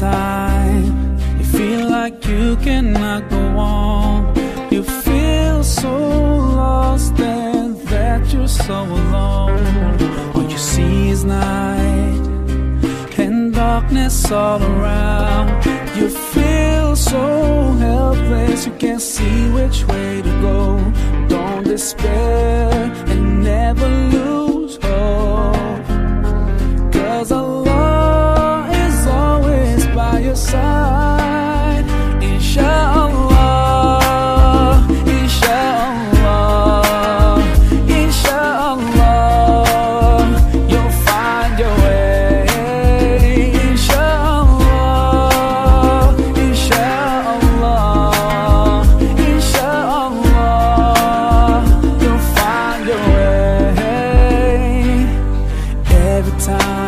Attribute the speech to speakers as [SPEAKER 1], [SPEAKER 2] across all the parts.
[SPEAKER 1] time. You feel like you cannot go on. You feel so lost and that you're so alone. What you see is night And darkness all around. You feel so helpless You can't see which way to go. Side. Inshallah, Inshallah, Inshallah, you'll find your way. Inshallah, Inshallah, Inshallah, you'll find your way. Every time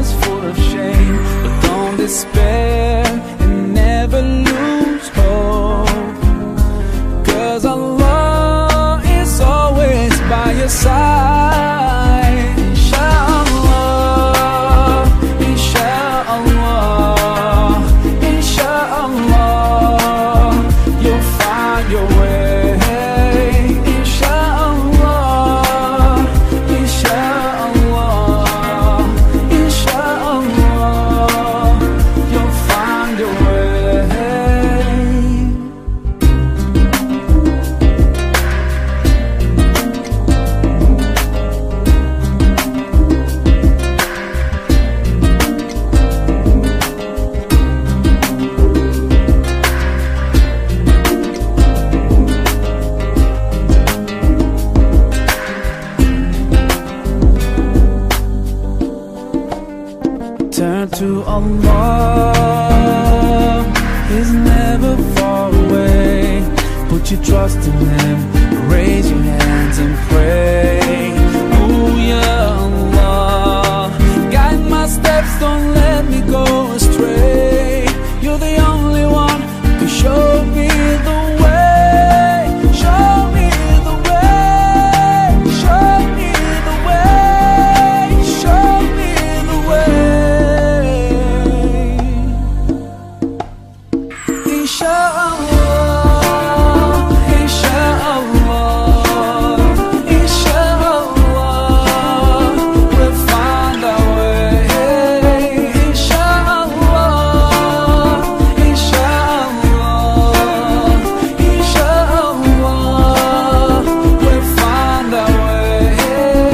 [SPEAKER 1] is full of shame. But don't despair and never lose hope. Cause Allah is always by your side. To Allah, He's never far away. Put your trust in Him,